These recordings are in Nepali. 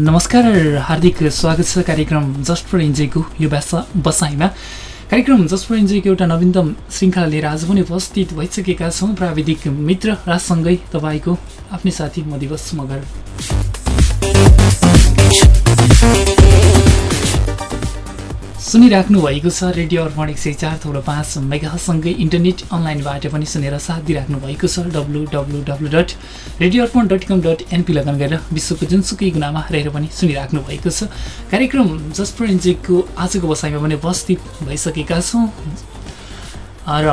नमस्कार हार्दिक स्वागत छ कार्यक्रम जस्ट फर यो भाषा बसाइमा। कार्यक्रम जस्ट फर एउटा नवीनतम श्रृङ्खला लिएर आज पनि उपस्थित भइसकेका छौँ। प्राविधिक मित्र राजसँगै तपाईँको आफ्नै साथी म दिवस मगर। सुनिराख्नु भएको छ रेडियो अर्पण एक सय चार थोडो पाँच मेगासँगै इन्टरनेट अनलाइनबाट पनि सुनेर साथ दिइराख्नु भएको छ W W W dot radio Arpan dot com dot NP login गरेर विश्वको जुनसुकै गुनामा रहेर पनि सुनिराख्नु भएको छ। कार्यक्रम जसप्रो एनजेको आजको बसाइमा पनि उपस्थित भइसकेका छौँ। र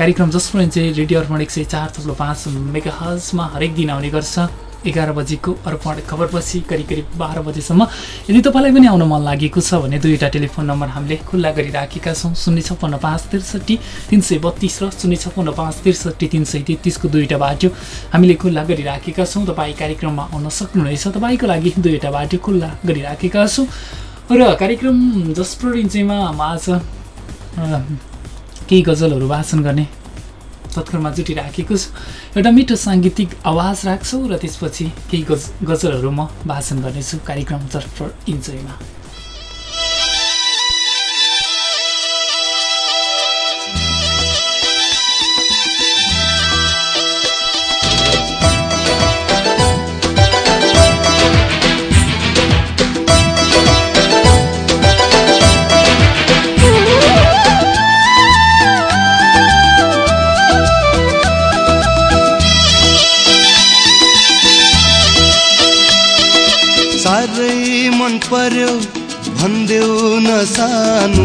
कार्यक्रम जसप्रो एनजे रेडियो अर्पण एक सय चार थप्लो पाँच मेगा हजमा हरेक दिन आउने गर्छ। एघार बजीको अर्पण खबरपछि करिब करिब बाह्र बजीसम्म। यदि तपाईँलाई पनि आउन मन लागेको छ भने दुईवटा टेलिफोन नम्बर हामीले खुल्ला गरिराखेका छौँ। शून्य छप्पन्न पाँच त्रिसठी तिन सय बत्तिस र शून्य छप्पन्न पाँच त्रिसठी तिन सय तेत्तिसको दुईवटा बाटो हामीले खुल्ला गरिराखेका छौँ। तपाईँ कार्यक्रममा आउन सक्नुहुनेछ। तपाईँको लागि दुईवटा बाटो खुल्ला गरिराखेका छौँ। र कार्यक्रम जसप्रो रिन्चेमा आज केही गजलहरू वाचन गर्ने तत्करमा जुटिराखेको छु। एउटा मिठो साङ्गीतिक आवाज राख्छु र त्यसपछि केही गज गजलहरू म भाषण गर्नेछु कार्यक्रम जस्ट इन्जोयमा। न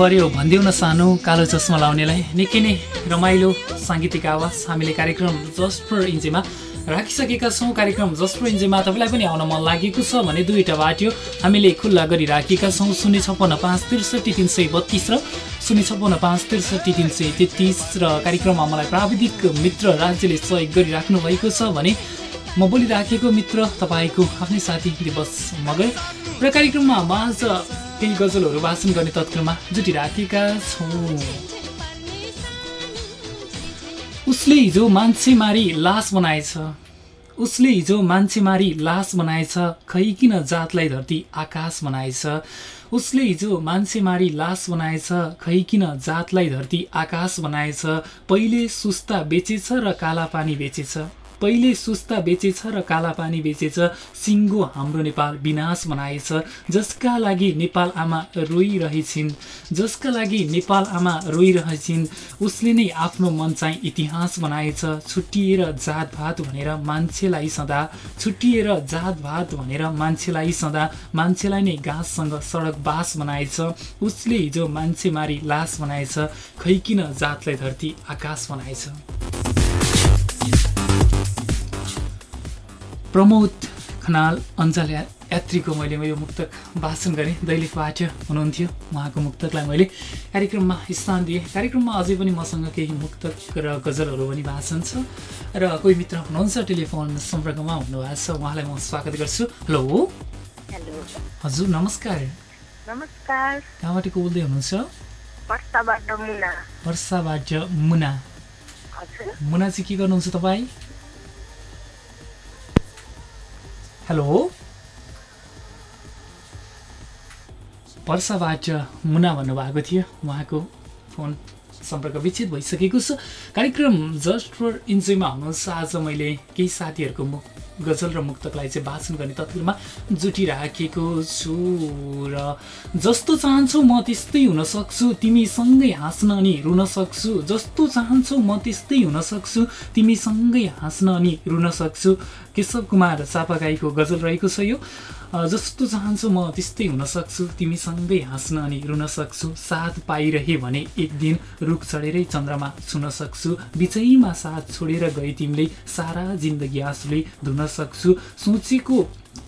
पर्यो भनिदेऊ न सानो कालो चस्मा लाउनेलाई निकै नै रमाइलो साङ्गीतिक आवाज हामीले कार्यक्रम जस्ट इन्जेमा राखिसकेका छौँ। कार्यक्रम फर इन्जेमा तपाईँलाई पनि आउन मन लागेको छ भने दुईवटा बाटो हामीले खुल्ला गरिराखेका छौँ। शून्य छप्पन्न पाँच त्रिसठी तिन सय बत्तिस र शून्य छप्पन्न पाँच त्रिसठी तिन सय तेत्तिस र कार्यक्रममा मलाई प्राविधिक मित्र राज्यले सहयोग गरिराख्नु भएको छ भने म बोलिराखेको मित्र तपाईँको आफ्नै साथी दिवस मगर र कार्यक्रममा माझ केही गजलहरू वाचन गर्ने तत्त्वमा जुटिराखेका छौँ। उसले हिजो मान्छे मारी लास बनाएछ। उसले हिजो मान्छे मारी लास बनाएछ खै किन जातलाई धरती आकाश बनाएछ? उसले हिजो मान्छे मारी लास बनाएछ खै किन जातलाई धरती आकाश बनाएछ? पहिले सुस्ता बेचेछ र काला पानी बेचेछ? पहिले सुस्ता बेचेछ र काला पानी बेचेछ। सिङ्गो हाम्रो नेपाल विनाश बनाएछ जसका लागि नेपाल आमा रोइरहेछिन्। जसका लागि नेपाल आमा रोइरहेछिन्। उसले नै आफ्नो मन चाहिँ इतिहास बनाएछ छुट्टिएर जातभात भनेर मान्छेलाई सदा। छुट्टिएर जातभात भनेर मान्छेलाई सदा। मान्छेलाई नै घाँससँग सडक बास बनाएछ उसले हिजो मान्छे मारी लास बनाएछ खै किन जातलाई धरती आकाश बनाएछ प्रमोद खनाल अञ्चल यात्रीको मैले यो मुक्तक भाषण गरेँ। दैलेख पाठ्य हुनुहुन्थ्यो। उहाँको मुक्तकलाई मैले कार्यक्रममा स्थान दिएँ। कार्यक्रममा अझै पनि मसँग केही मुक्तक र गजलहरू पनि भाषण छ। र कोही मित्र हुनुहुन्छ टेलिफोन सम्पर्कमा हुनुभएको छ। उहाँलाई म स्वागत गर्छु। हेलो। हेलो। हजुर नमस्कार। नमस्कार। कहाँबाट को बोल्दै हुनुहुन्छ? मुना। मुना चाहिँ के गर्नुहुन्छ तपाईँ? हेलो वर्षाबाट मुना भन्नुभएको थियो उहाँको फोन। सम्पर्क विच्छेद भइसकेको छ। कार्यक्रम जस्ट फर इन्जोयमा हुनुहोस् आज मैले केही साथीहरूको मुख गजल र मुक्तकलाई चाहिँ वाचन गर्ने तत्त्वमा जुटिराखेको छु र जस्तो चाहन्छौ म त्यस्तै हुन सक्छु। तिमीसँगै हाँस्न अनि रुन सक्छु। जस्तो चाहन्छौ म त्यस्तै हुन सक्छु। तिमीसँगै हाँस्न अनि रुन सक्छु। केशव कुमार चापागाईको गजल रहेको छ यो। जस्तो चाहन्छु म त्यस्तै हुन सक्छु तिमीसँगै हाँस्न अनि रुन सक्छु। साथ पाइरहे भने एक दिन रुख चढेरै चन्द्रमा छुन सक्छु। बिचैमा साथ छोडेर गए तिमीले सारा जिन्दगी आँसुले धुन सक्छु। सोचेको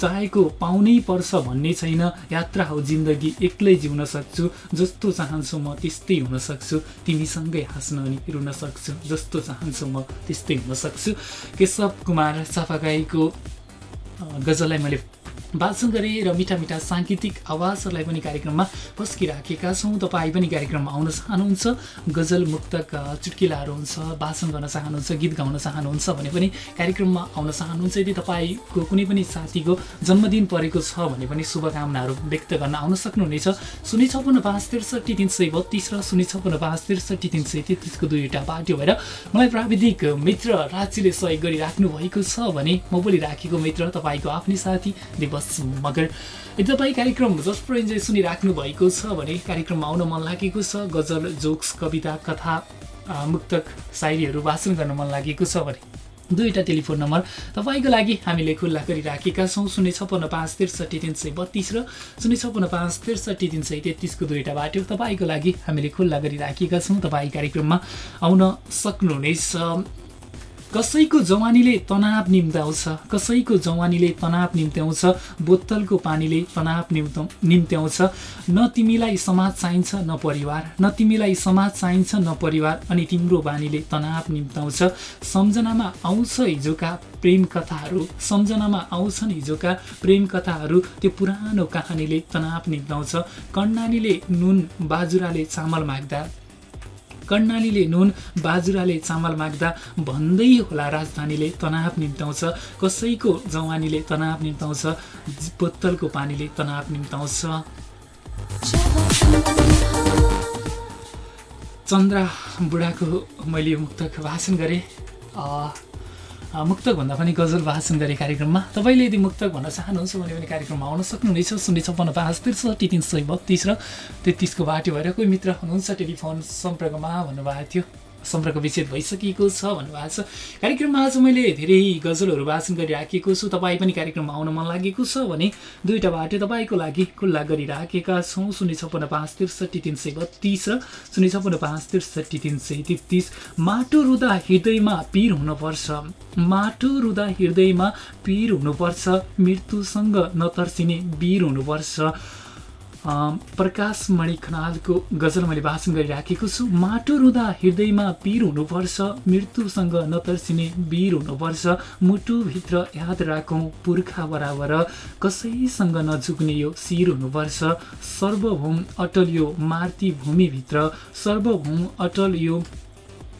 चाहेको पाउनै पर्छ भन्ने छैन। यात्रा हो जिन्दगी एक्लै जिउन सक्छु। जस्तो चाहन्छु म त्यस्तै हुन सक्छु। तिमीसँगै हाँस्न अनि रुन सक्छु। जस्तो चाहन्छु म त्यस्तै हुन सक्छु। केशव कुमार चापागाईको अ, गजललाई मैले वाचन गरेँ र मिठा मिठा साङ्गीतिक आवाजहरूलाई पनि कार्यक्रममा पस्किराखेका छौँ। तपाईँ पनि कार्यक्रममा आउन चाहनुहुन्छ गजल मुक्तक चुटकिलाहरू हुन्छ वाचन गर्न चाहनुहुन्छ गीत गाउन चाहनुहुन्छ भने पनि कार्यक्रममा आउन चाहनुहुन्छ। यदि तपाईँको कुनै पनि साथीको जन्मदिन परेको छ भने पनि शुभकामनाहरू व्यक्त गर्न आउन सक्नुहुनेछ। शून्य छप्पन्न पाँच त्रिसठी तिन सय बत्तिस र शून्य छप्पन्न पाँच त्रिसठी तिन सय तेत्तिसको दुईवटा बाटो भएर मलाई प्राविधिक मित्र राज्यले सहयोग गरिराख्नु भएको छ भने म बोलिराखेको मित्र तपाईँको आफ्नै साथी दिवस मगर यदि तपाईँ कार्यक्रम जस्ट फर इन्जोय सुनिराख्नु भएको छ भने कार्यक्रममा आउन मन लागेको छ गजल जोक्स कविता कथा मुक्तक सायरीहरू वाचन गर्न मन लागेको छ भने दुईवटा टेलिफोन नम्बर तपाईँको लागि हामीले खुल्ला गरिराखेका छौँ शून्य छप्पन्न पाँच त्रिसठी तिन सय बत्तिस र शून्य छप्पन्न पाँच त्रिसठी तिन सय तेत्तिसको दुईवटा बाटो तपाईँको लागि हामीले खुल्ला गरिराखेका छौँ। तपाईँ कार्यक्रममा आउन सक्नुहुनेछ। कसैको जवानीले तनाव निम्त्याउँछ कसैको जवानीले तनाव निम्त्याउँछ बोतलको पानीले तनाव निम्त निम्त्याउँछ। न तिमीलाई समाज चाहिन्छ न परिवार। न तिमीलाई समाज चाहिन्छ न परिवार। अनि तिम्रो बानीले तनाव निम्त्याउँछ। सम्झनामा आउँछ हिजोका प्रेम कथाहरू। सम्झनामा आउँछन् हिजोका प्रेम कथाहरू। त्यो पुरानो कहानीले तनाव निम्त्याउँछ। कर्णालीले नुन बाजुराले चामल माग्दा कर्णालीले नुन बाजुराले चामल माग्दा भन्दै होला राजधानीले तनाव निम्ताउँछ कसैको जवानीले तनाव निम्ताउँछ बोतलको पानीले तनाव निम्ताउँछ चन्द्रा बुढाको मैले मुक्तक भाषण गरेँ। मुक्तक भन्दा पनि गजल भाषण गरेँ कार्यक्रममा। तपाईँले यदि मुक्तक भन्न चाहनुहुन्छ भने पनि कार्यक्रममा आउन सक्नुहुनेछ। शून्य छप्पन्न पाँच त्रिसठी तिन सय बत्तिस र तेत्तिसको बाटो भएर कोही मित्र हुनुहुन्छ? टेलिफोन सम्पर्कमा भन्नुभएको थियो। सम्पर्क विच्छेद भइसकेको छ भन्नुभएको छ। कार्यक्रममा आज मैले धेरै गजलहरू वाचन गरिराखेको छु। तपाईँ पनि कार्यक्रममा आउन मन लागेको छ भने दुईवटा बाटो तपाईँको लागि खुल्ला गरिराखेका छौँ। शून्य छप्पन्न पाँच त्रिसठी तिन सय बत्तिस र शून्य छप्पन्न पाँच त्रिसठी तिन सय तेत्तिस। माटो रुँदा हृदयमा पिर हुनुपर्छ। माटो रुँदा हृदयमा पिर हुनुपर्छ। मृत्युसँग नतर्सिने वीर हुनुपर्छ। प्रकाश मणि खनालको गजल मैले भाषण गरिराखेको छु। माटो रुँदा हृदयमा पिर हुनुपर्छ मृत्युसँग नतर्सिने वीर हुनुपर्छ। मुटुभित्र याद राखौँ पुर्खा बराबर। कसैसँग नझुक्ने यो शिर हुनुपर्छ। सर्वभौम अटल यो मातृभूमिभित्र सर्वभौम अटल यो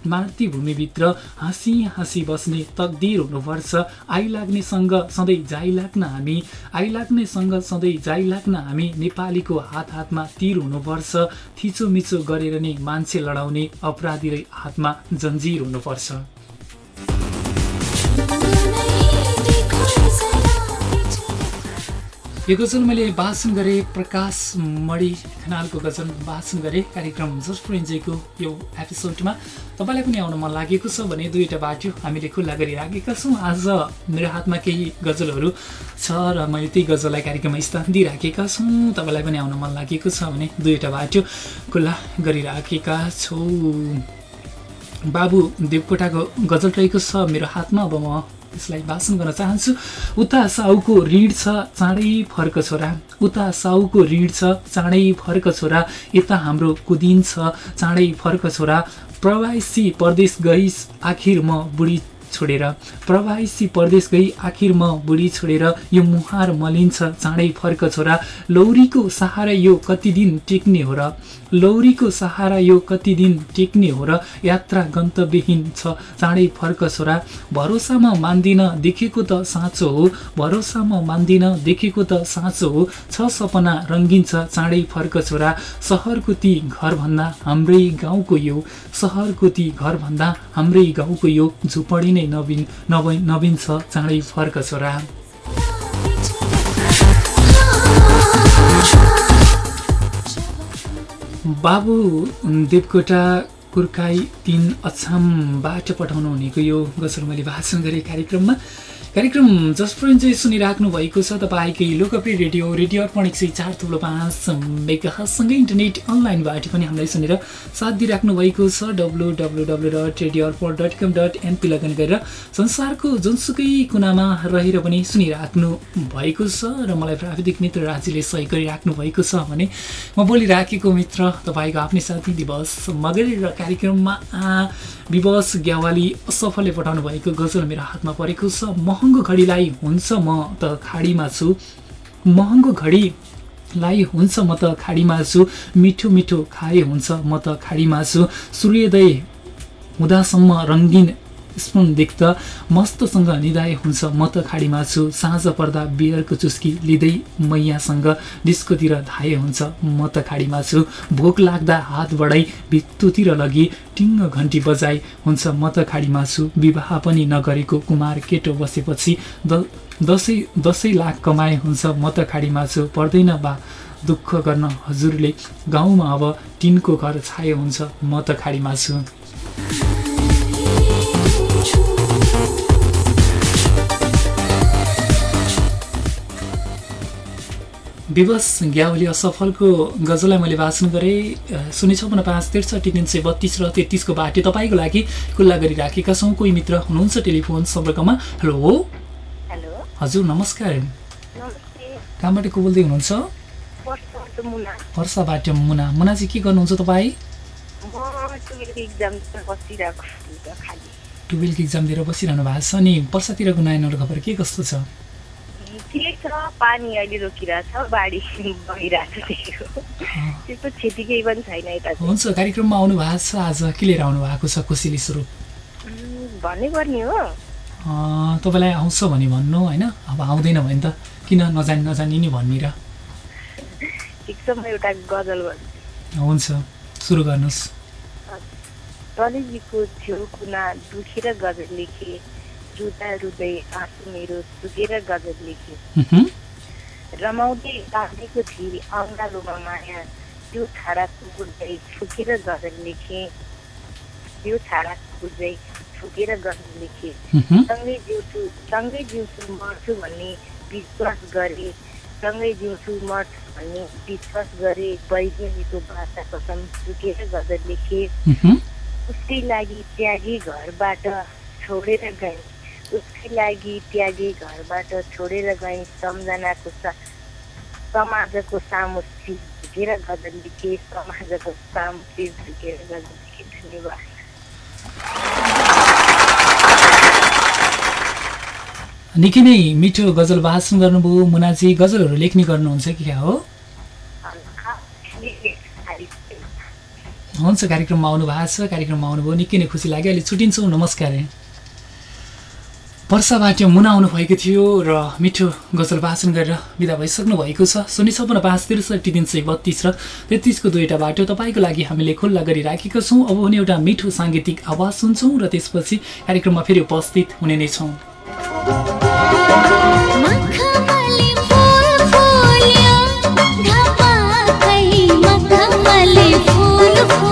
मातृभूमिभित्र हाँसी हाँसी बस्ने तकदिर हुनुपर्छ। आइलाग्नेसँग सधैँ जाइलाग्न हामी। आइलाग्नेसँग सधैँ जाइलाग्न हामी। नेपालीको हात हातमा तिर हुनुपर्छ। थिचोमिचो गरेर नै मान्छे लडाउने अपराधीलाई हातमा जन्जिर हुनुपर्छ। यो गजल मैले भाषण गरेँ प्रकाश मणि खनालको गजल भाषण गरेँ कार्यक्रम जस्ट फर इन्जोयको यो एपिसोडमा। तपाईँलाई पनि आउन मन लागेको छ भने दुईवटा बाटो हामीले खुल्ला गरिराखेका छौँ। आज मेरो हातमा केही गजलहरू छ र मैले त्यही गजललाई कार्यक्रममा स्थान दिइराखेका छौँ। तपाईँलाई पनि आउन मन लागेको छ भने दुईवटा बाटो खुल्ला गरिराखेका छौँ। बाबु देवकोटाको गजल रहेको छ मेरो हातमा अब म यसलाई भाषण गर्न चाहन्छु। उता साउको ऋण छ चाँडै फर्क छोरा। उता साउको ऋण छ चाँडै फर्क छोरा। यता हाम्रो कुदिन छ चाँडै फर्क छोरा। प्रवासी परदेश गइस आखिर म बुढी छोडेर। प्रवासी परदेश गई आखिर म बुढी छोडेर। यो मुहार मलिन्छ चाँडै फर्क छोरा। लौरीको सहारा यो कति दिन टेक्ने हो र। लौरीको सहारा यो कति दिन टेक्ने हो र यात्रा गन्तव्यहीन छ चाँडै फर्क छोरा। भरोसामा मान्दिन देखेको त साँचो हो भरोसामा मान्दिन देखेको त साँचो हो। छ सपना रङ्गिन छ चाँडै फर्क छोरा। सहरको ती घरभन्दा हाम्रै गाउँको यो। सहरको ती घरभन्दा हाम्रै गाउँको यो। झुपडी नै नवीन नवीन छ चाँडै फर्क छोरा। बाबु देवकोटा कुर्काई तिन अछामबाट पठाउनु हुनेको यो गजल मैले भाषण गरेँ कार्यक्रममा कार्यक्रम फर इन्जोय सुनिराख्नु भएको छ। तपाईँकै लोकप्रिय रेडियो रेडियो अर्पण एक सय चार थुप्रो पाँच मेगासँगै इन्टरनेट अनलाइनबाट पनि हामीलाई सुनेर साथ दिइराख्नु भएको छ। W W W dot radio Arpan dot com dot NP login गरेर संसारको जुनसुकै कुनामा रहेर पनि सुनिराख्नु भएको छ र मलाई प्राविधिक मित्र राजीले सहयोग गरिराख्नु भएको छ भने म बोलिराखेको मित्र तपाईँको आफ्नै साथी दिवस मगरी र कार्यक्रममा विवश ग्यावाली असफलले पठाउनु भएको गजल मेरो हातमा परेको छ। महँगो घडीलाई हुन्छ म त खाडीमा छु महँगो घडीलाई हुन्छ म त खाडीमा छु मिठो मिठो खाए हुन्छ म त खाडीमा छु सूर्योदय हुँदासम्म रङ्गिन स्पुन देख्दा मस्तसँग निदाय हुन्छ म त खाडीमा छु। साँझ पर्दा बियरको चुस्की लिँदै मैयासँग डिस्कोतिर धाए हुन्छ म त खाडीमा छु। भोक लाग्दा हात बढाई भित्तुतिर लगी टिङ्ग घन्टी बजाई हुन्छ म त खाडीमा छु। विवाह पनि नगरेको कुमार केटो बसेपछि द दसैँ दसैँ लाख कमाए हुन्छ म त खाडीमा छु। पर्दैन बा दुःख गर्न हजुरले गाउँमा अब टिनको घर छायो हुन्छ म त खाडीमा छु। विवश ग्यावली असफलको गजललाई मैले भाषण गरेँ। शून्य छपन्न पाँच त्रिसठी तिन सय बत्तिस र तेत्तिसको बाटो तपाईँको लागि खुल्ला गरिराखेका छौँ। कोही मित्र हुनुहुन्छ टेलिफोन सम्पर्कमा? हेलो? हेलो? हजुर नमस्कार। नमस्ते। कहाँबाट को बोल्दै हुनुहुन्छ? वर्षाबाट मुना। मुना। चाहिँ के गर्नुहुन्छ तपाईँ? म टुवेल्भ इक्जाम दिएर बसिरहनु भएको छ अनि वर्षातिरको नानीहरू खबर के कस्तो छ? ठिकै छ। पानी अहिले रोकिरहेछ बाढी त्यस्तो क्षति केही पनि छैन यता चाहिँ। हुन्छ कार्यक्रममा आउनु भएको छ। आज के लिएर आउनु भएको छ कोसेली स्वरूप उम्, भन्नै पर्ने हो। तपाईँलाई आउँछ भने भन्नु होइन? अब आउँदैन भने त किन नजानी नजानी नि भन्ने र। ठिक छ म एउटा गजल भन्छु। हुन्छ सुरु गर्नुहोस्। तलेजीको छेउ कुना दुखेर गजल लेखे रुँदा रुँदै आँसु मेरो सुकेर गजल लेखे रमाउँदै बाँधेको थिए अङ्गालोमा माया त्यो छाडा कुकुरलाई फुकेर गजल लेखे त्यो छाडा बुझ्दै फुकेर गजल लेखे सँगै जिउँछु सँगै जिउँछु मर्छु भन्ने विश्वास गरे सँगै जिउँछु मर्छु भन्ने विश्वास गरे वैज्ञानिकको भाषा कसम झुकेर गजल लेखे उसकै लागि त्यागी घरबाट छोडेर गए उसकै लागि त्यागी घरबाट छोडेर गए सम्झनाको सा समाजको सामु शिर झुकेर समाजको सामु झुकेर लेखे धन्यवाद। निकै नै मिठो गजल भाषण गर्नुभयो मुनाजी। गजलहरू लेख्ने गर्नुहुन्छ कि क्या हो? हुन्छ कार्यक्रममा आउनु भएको छ कार्यक्रममा आउनुभयो निकै नै खुसी लाग्यो। अहिले छुट्टिन्छौँ नमस्कार। वर्षाबाट मुना आउनु भएको थियो र मिठो गजल भाषण गरेर विदा भइसक्नु भएको छ। शून्य छपन्न पाँच त्रिसठी तिन सय बत्तिस र तेत्तिसको दुईवटा बाटो तपाईँको लागि हामीले खुल्ला गरिराखेका छौँ। अब भने एउटा मिठो साङ्गीतिक आवाज सुन्छौँ र त्यसपछि कार्यक्रममा फेरि उपस्थित हुने नै छौँ। फूल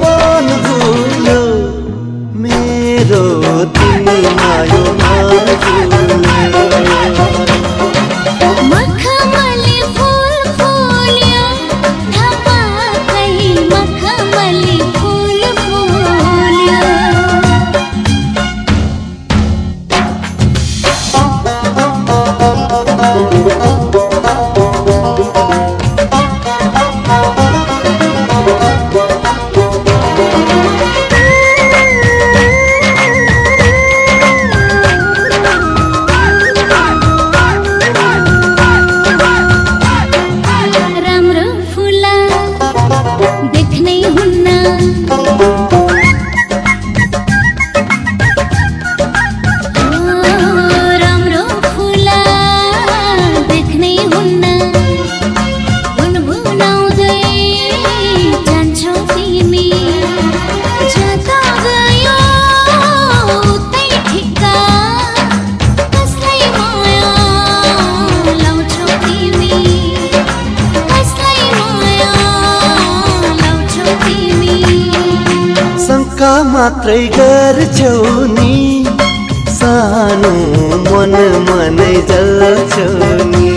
मन जल्छौ नि।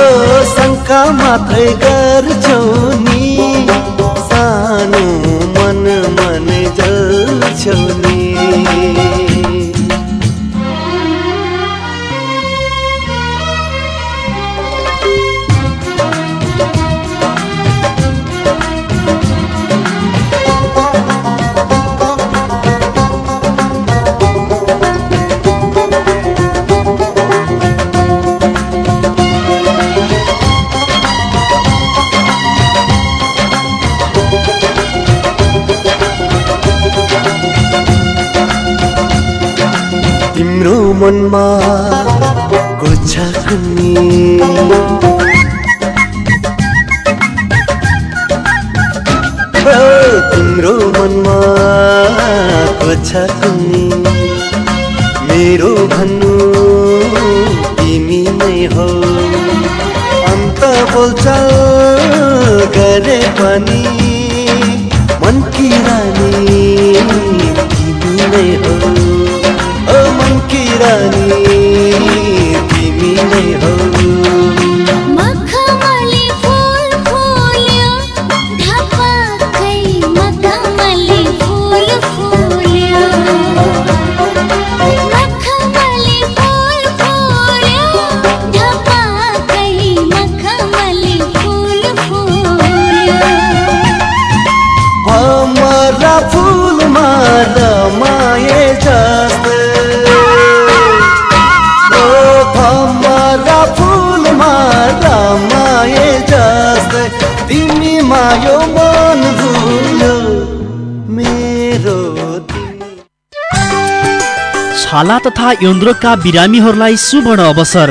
ओ शङ्का मात्रै गर्छौ। मनमा तिम्रो मनमा गोछा कुन्नी। मेरो भन्नु तिमी नै हो। अन्त बोल्छ गरे पनि मनकी रानी छाला तथा यौनरोगका बिरामीहरूलाई सुवर्ण अवसर।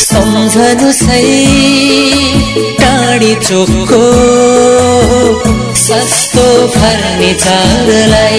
सम्झनु सही टाढी चोकको सस्तो फर्निचरलाई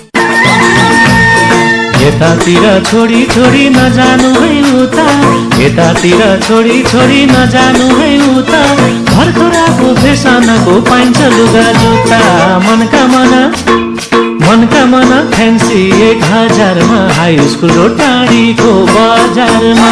यतातिर छोडी छोडी नजानु है उता। यतातिर छोडी छोडी नजानु है उता। भर्खराको फेसनको पाइन्छ लुगा जुत्ता। मनका मना मनका मना फ्यान्सी एक हजारमा। हाई स्कुल र टाढीको बजारमा।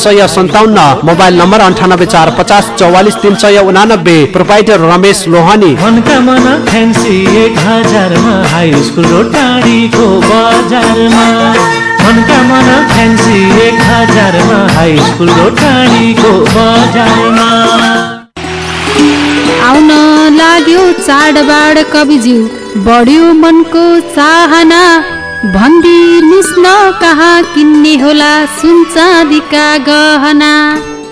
सय सन्ताउन्न मोबाइल नम्बर अन्ठानब्बे चार पचास चौवालिस तिन सय उनानब्बे प्रोपाइटर रमेश लोहानी। आउन लाग्यो चाडबाड कविज्यू बढ्यो मनको चाहना। भनिदिनुहोस् न कहाँ किन्ने होला सुन चाँदीका गहना।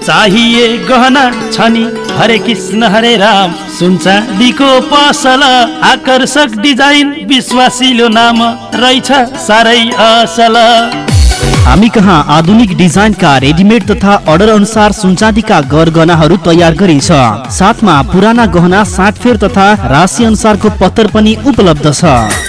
चाहिए गहना छ नि हरे कृष्ण हरे राम। सुन चाँदीको पसल आकर्षक डिजाइन विश्वासिलो नाम रहेछ साह्रै असल हामी कहाँ आधुनिक डिजाइनका रेडिमेड तथा अर्डर अनुसार सुनचाँदीका गरगहनाहरू तयार गरिन्छ। साथमा पुराना गहना साटफेर तथा राशि अनुसारको पत्तर पनि उपलब्ध छ।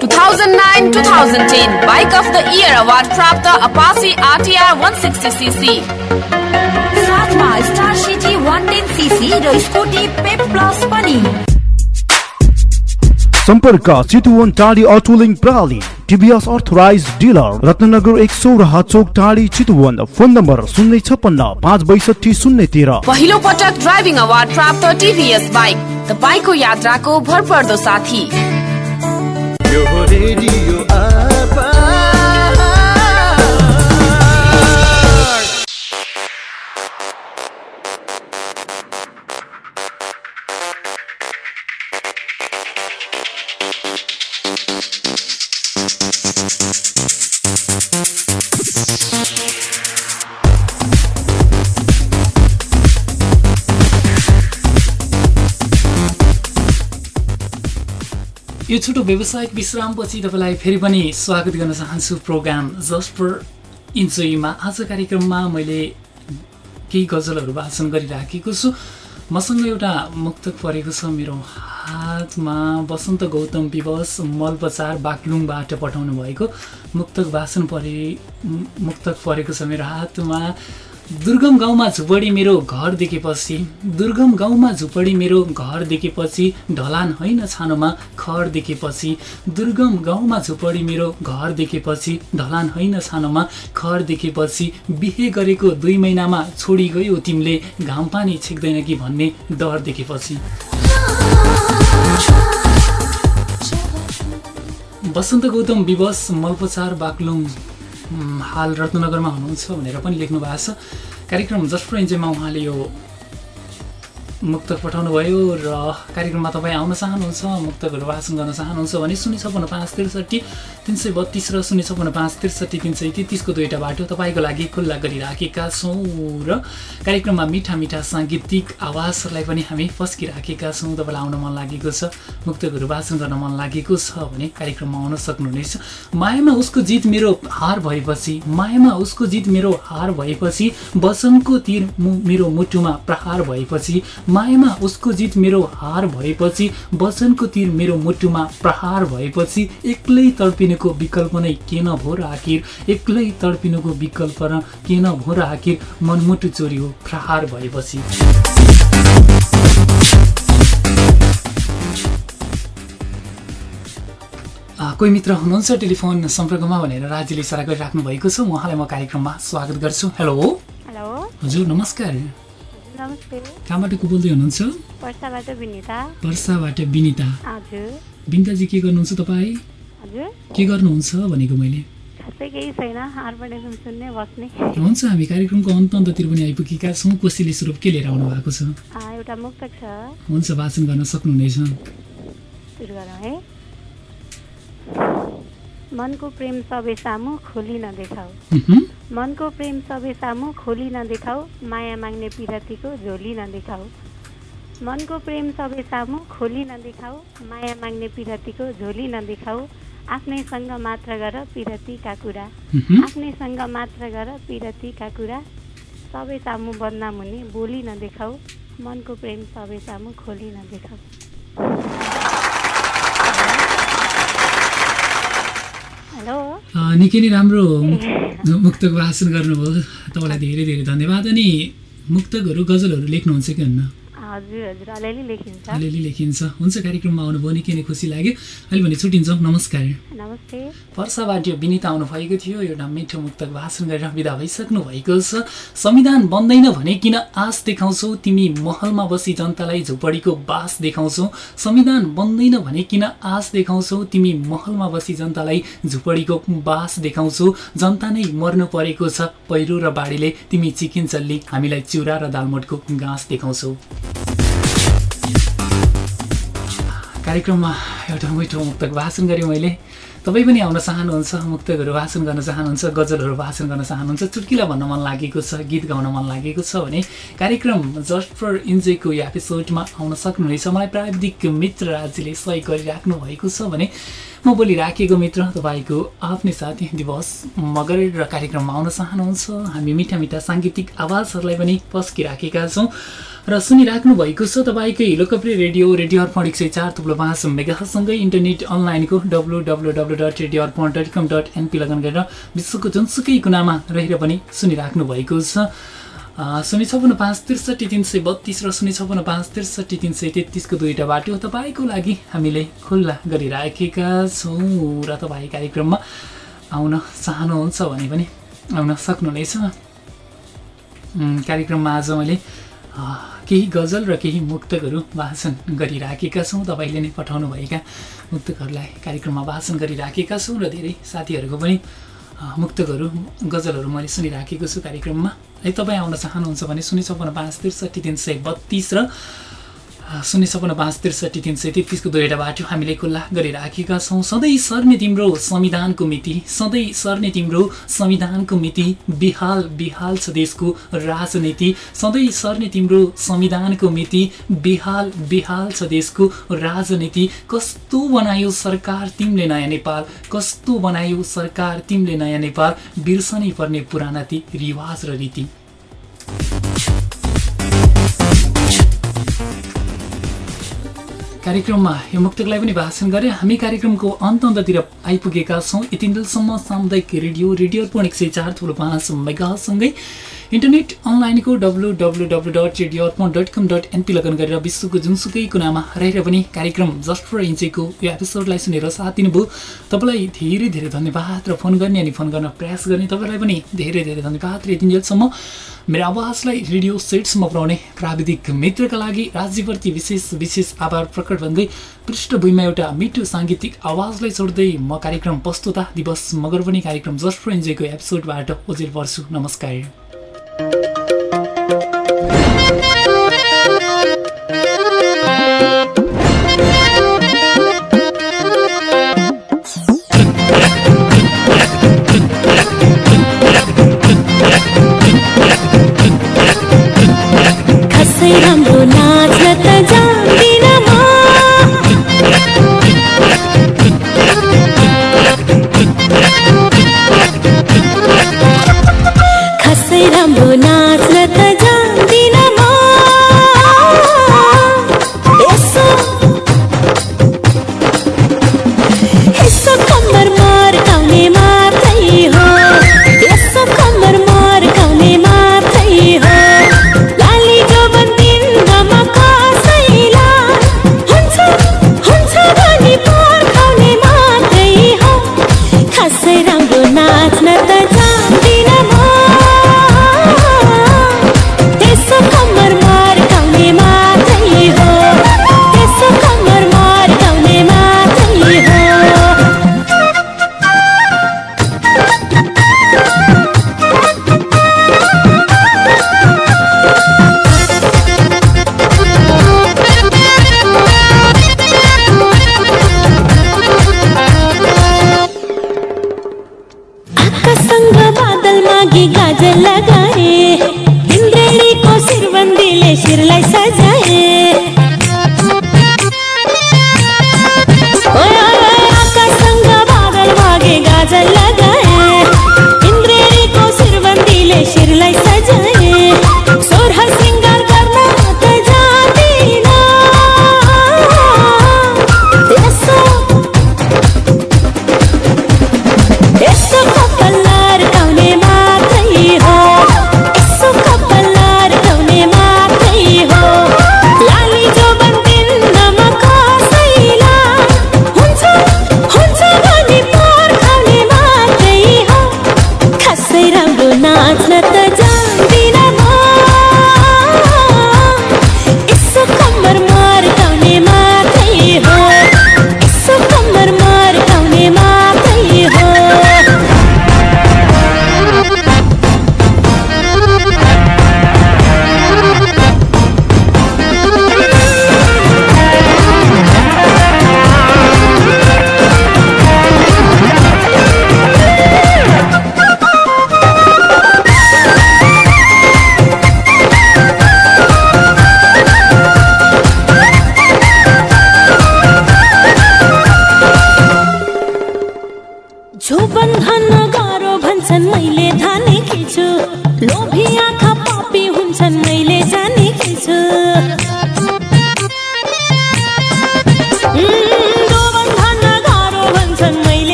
2009-2010 Bike of the Year Award प्राप्त Apache RTR 160cc साथमा स्टार सिटी 110 सीसी र स्कुटी पेप प्लस पनि। सम्पर्क चितुवन टाढी अटोलिङ प्रणाली टिभीएस अर्थराइज डिलर रत्नगर एक सौराहा चोक टाढी चितुवन फोन नम्बर शून्य छप्पन्न पाँच बैसठी शून्य तेह्र। पहिलो पटक ड्राइभिङ अवार्ड प्राप्त टिभीएस बाइक तपाईँको यात्राको भरपर्दो साथी। रेडियो यो छोटो व्यावसायिक विश्रामपछि तपाईँलाई फेरि पनि स्वागत गर्न चाहन्छु प्रोग्राम जस्ट फर इन्जोयमा आज कार्यक्रममा मैले केही गजलहरू वाचन गरिराखेको छु। मसँग एउटा मुक्तक परेको छ मेरो हातमा वसन्त गौतम विवश मलबचार बाक्लुङबाट पठाउनु भएको मुक्तक वाचन परे मुक्तक परेको छ मेरो हातमा। दुर्गम गाउँमा झुपडी मेरो घर देखेपछि दुर्गम गाउँमा झुपडी मेरो घर देखेपछि ढलान होइन छानोमा खर देखेपछि दुर्गम गाउँमा झुपडी मेरो घर देखेपछि ढलान होइन छानोमा खर देखेपछि बिहे गरेको दुई महिनामा छोडी गयो तिमीले घाम पानी छेक्दैन कि भन्ने डर देखेपछि। वसन्त गौतम विवश मलपचार बाक्लुङ। हाल रत्नगरमा हुनुहुन्छ भनेर पनि लेख्नु भएको छ। कार्यक्रम जस्ट फर उहाँले यो मुक्तक पठाउनु भयो र कार्यक्रममा तपाईँ आउन चाहनुहुन्छ मुक्तकहरू वाचन गर्न चाहनुहुन्छ भने शून्य छपन्न पाँच त्रिसठी तिन सय बत्तिस र शून्य छपन्न पाँच त्रिसठी तिन सय तेत्तिसको दुईवटा बाटो तपाईँको लागि खुल्ला गरिराखेका छौँ र कार्यक्रममा मिठा मिठा साङ्गीतिक आवाजहरूलाई पनि हामी फस्किराखेका छौँ। तपाईँलाई आउन मन लागेको छ मुक्तकहरू वाचन गर्न मन लागेको छ भने कार्यक्रममा आउन सक्नुहुनेछ। मायामा उसको जित मेरो हार भएपछि मायामा उसको जित मेरो हार भएपछि वचनको तिर मेरो मुटुमा प्रहार भएपछि मायामा उसको जित मेरो हार भएपछि वचनको तिर मेरो मुटुमा प्रहार भएपछि एक्लै तडपिनुको विकल्प नै के न भो र आखिर? एक्लै तडपिनुको विकल्प र के न भो र आखिर? मनमुटु चोरी हो प्रहार भएपछि। कोही मित्र हुनुहुन्छ टेलिफोन सम्पर्कमा भनेर राज्यले इसारा गरिराख्नु भएको छ उहाँलाई म कार्यक्रममा स्वागत गर्छु। हेलो। हेलो। हजुर नमस्कार। कहाँबाट को बोल्दै हुनुहुन्छ? वर्षाबाट विनिता। विनिताजी के गर्नुहुन्छ तपाईँ? के गर्नुहुन्छ भनेको मैले? हुन्छ हामी कार्यक्रमको अन्त अन्ततिर पनि आइपुगेका छौँ। कोसेली स्वरूप के लिएर आउनु भएको छ। हुन्छ वाचन गर्न सक्नुहुनेछ। मनको प्रेम सबै सामु खोली नदेखाऊ। मनको प्रेम सबै सामु खोली नदेखाऊ माया माग्ने पिरतीको झोली नदेखाऊ मनको प्रेम सबै सामु खोली नदेखाऊ माया माग्ने पिरतीको झोली नदेखाऊ आफ्नैसँग मात्र गर पिरतीका कुरा। आफ्नैसँग मात्र गर पिरतीका कुरा सबै सामु बदनाम हुने बोली नदेखाऊ मनको प्रेम सबै सामु खोली नदेखाऊ हेलो आ, निकै नै राम्रो मुक्तक वाचन गर्नुभयो। तपाईँलाई धेरै धेरै धन्यवाद अनि मुक्तकहरू गजलहरू लेख्नुहुन्छ कि हुन्न? हजुर हजुर। अलिअलि लेखिन्छ। अलिअलि लेखिन्छ। हुन्छ कार्यक्रममा आउनुभयो। निकै नै खुसी लाग्यो। अहिले भने छुट्टिन्छौँ। नमस्कार। नमस्ते। वर्षाबाट विनिता आउनुभएको थियो। एउटा मिठो मुक्तक भाषण गरेर विदा भइसक्नु भएको छ। संविधान बन्दैन भने किन आश देखाउँछौ? तिमी महलमा बसी जनतालाई झुपडीको बास देखाउँछौ। संविधान बन्दैन भने किन आश देखाउँछौ? तिमी महलमा बसी जनतालाई झुपडीको बास देखाउँछौ। जनता नै मर्नु परेको छ। पहिरो र बाढीले तिमी चिकिन चल्ली हामीलाई चिउरा र दालमोटको घाँस देखाउँछौ। कार्यक्रममा एउटा मिठो मुक्तक भाषण गरेँ मैले। तपाईँ पनि आउन चाहनुहुन्छ मुक्तकहरू भाषण गर्न चाहनुहुन्छ गजलहरू भाषण गर्न चाहनुहुन्छ चुटकिला भन्न मन लागेको छ गीत गाउन मन लागेको छ भने कार्यक्रम जस्ट फर इन्जोयको एपिसोडमा आउन सक्नुहुनेछ। मलाई प्राविधिक मित्र राज्यले सहयोग गरिराख्नु भएको छ भने म बोलिराखेको मित्र तपाईँको आफ्नै साथी दिवस मगर र कार्यक्रममा आउन चाहनुहुन्छ। हामी मिठा मिठा साङ्गीतिक आवाजहरूलाई पनि पस्किराखेका छौँ र सुनिराख्नु भएको छ तपाईँकै लोकप्रिय रेडियो रेडियो अर्पण एक सय चार थुप्रो पाँच मेगासँगै इन्टरनेट अनलाइनको W W W dot radio Arpan dot com dot NP login गरेर विश्वको जुनसुकै कुनामा रहेर पनि सुनिराख्नु भएको छ। शून्य छपन्न पाँच त्रिसठी तिन सय बत्तिस र शून्य छपन्न पाँच त्रिसठी तिन सय तेत्तिसको दुईवटा बाटो तपाईँको लागि हामीले खुल्ला गरिराखेका छौँ र तपाईँ कार्यक्रममा आउन चाहनुहुन्छ भने पनि आउन सक्नुहुनेछ। कार्यक्रममा आज मैले केही गजल र केही मुक्तकहरू भाषण गरिराखेका छौँ। तपाईँले नै पठाउनुभएका मुक्तकहरूलाई कार्यक्रममा भाषण गरिराखेका छौँ र धेरै साथीहरूको पनि मुक्तकहरू गजलहरू मैले सुनिराखेको छु कार्यक्रममा। है तपाईँ आउन चाहनुहुन्छ भने शून्य पाँच त्रिसठी तिन सय बत्तिस र शून्य छपन्न पाँच त्रिसठी तिन सय तेत्तिसको दुईवटा बाटो हामीले खुल्ला गरिराखेका छौँ। सधैँ सर्ने तिम्रो संविधानको मिति सधैँ सर्ने तिम्रो संविधानको मिति बिहाल बिहाल छ देशको राजनीति। सधैँ सर्ने तिम्रो संविधानको मिति बिहाल बिहाल छ देशको राजनीति। कस्तो बनायो सरकार तिमीले नयाँ नेपाल? कस्तो बनायो सरकार तिमीले नयाँ नेपाल? बिर्सनै पर्ने पुराना ती रिवाज र रीति। कार्यक्रममा मुक्तकलाई पनि भाषण गरे हामी कार्यक्रमको अन्त अन्ततिर आइपुगेका छौँ। यति बेलसम्म सामुदायिक रेडियो रेडियो अर्पण एक सय चार थुलो पाँच मेगासँगै इन्टरनेट अनलाइनको W W W dot radio Arpan dot com dot NP login गरेर विश्वको जुनसुकै कुनामा रहेर पनि कार्यक्रम जस्ट फर इन्चेको यो एपिसोडलाई सुनेर साथ दिनुभयो। तपाईँलाई धेरै धेरै धन्यवाद र फोन गर्ने अनि फोन गर्न प्रयास गर्ने तपाईँलाई पनि धेरै धेरै धन्यवाद र यतिन्जेलसम्म मेरो आवाजलाई रेडियो सेट्समा पुऱ्याउने प्राविधिक मित्रका लागि राज्यप्रति विशेष विशेष आभार प्रकट भन्दै पृष्ठभूमिमा एउटा मिठो साङ्गीतिक आवाजलाई छोड्दै म कार्यक्रम प्रस्तुता दिवस मगर पनि कार्यक्रम जस्ट फर इन्जोयको एपिसोडबाट ओजेल पर्छु। नमस्कार। खसै राम्रो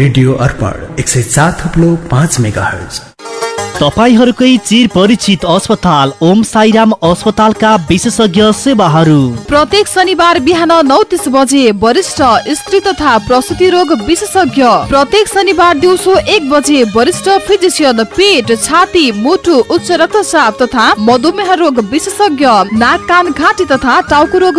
रेडियो अर्पण एक सय चार थप्लो पाँच मेगा हर्ज तपाईँहरूकै चिर परिचित अस्पताल ओम साईराम अस्पतालका विशेषज्ञ सेवाहरू। प्रत्येक शनिबार बिहान नौ तिस बजे वरिष्ठ स्त्री तथा प्रसुति रोग विशेषज्ञ। प्रत्येक शनिबार दिउँसो एक बजे वरिष्ठ फिजिसियन पेट छाती मुटु उच्च रक्तचाप तथा मधुमेह रोग विशेषज्ञ नाक कान घाँटी तथा टाउको रोग